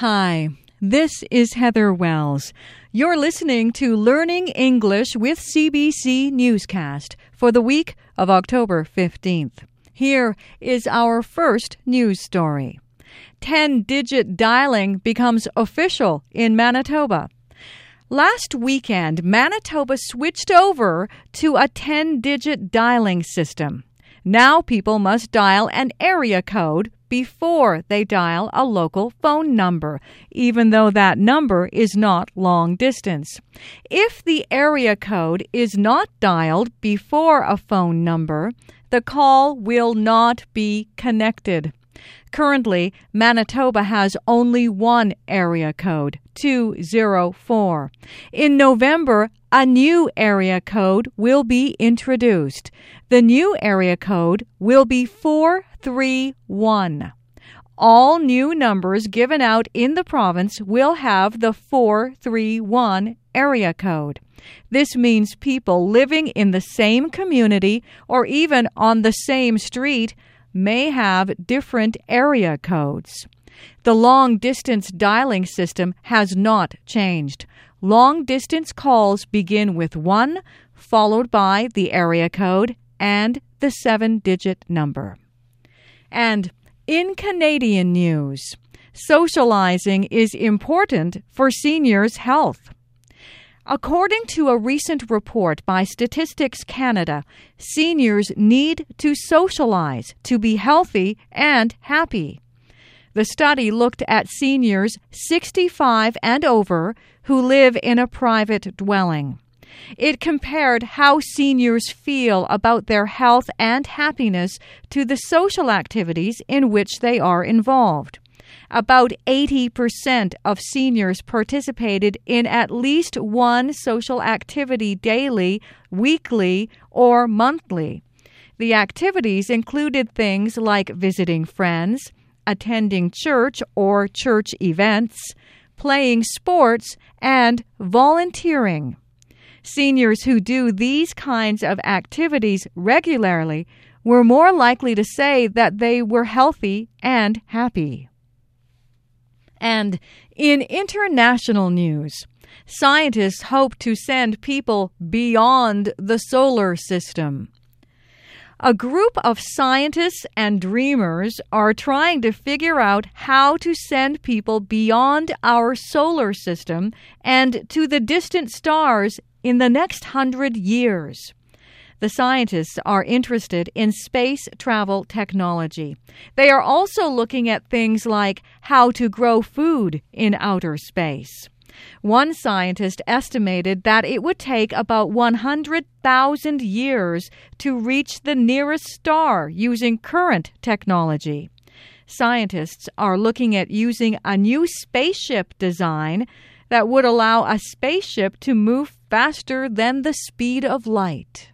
Hi, this is Heather Wells. You're listening to Learning English with CBC Newscast for the week of October 15th. Here is our first news story 10 digit dialing becomes official in Manitoba. Last weekend, Manitoba switched over to a 10 digit dialing system. Now people must dial an area code before they dial a local phone number, even though that number is not long distance. If the area code is not dialed before a phone number, the call will not be connected. Currently, Manitoba has only one area code, 204. In November, a new area code will be introduced. The new area code will be 431. All new numbers given out in the province will have the 431 area code. This means people living in the same community or even on the same street may have different area codes. The long distance dialing system has not changed. Long distance calls begin with 1, followed by the area code and the seven digit number. And in Canadian news, socializing is important for seniors' health. According to a recent report by Statistics Canada, seniors need to socialize to be healthy and happy. The study looked at seniors 65 and over who live in a private dwelling. It compared how seniors feel about their health and happiness to the social activities in which they are involved. About 80% of seniors participated in at least one social activity daily, weekly, or monthly. The activities included things like visiting friends, attending church or church events, playing sports, and volunteering. Seniors who do these kinds of activities regularly were more likely to say that they were healthy and happy. And in international news, scientists hope to send people beyond the solar system. A group of scientists and dreamers are trying to figure out how to send people beyond our solar system and to the distant stars in the next hundred years. The scientists are interested in space travel technology. They are also looking at things like how to grow food in outer space. One scientist estimated that it would take about 100,000 years to reach the nearest star using current technology. Scientists are looking at using a new spaceship design that would allow a spaceship to move faster than the speed of light.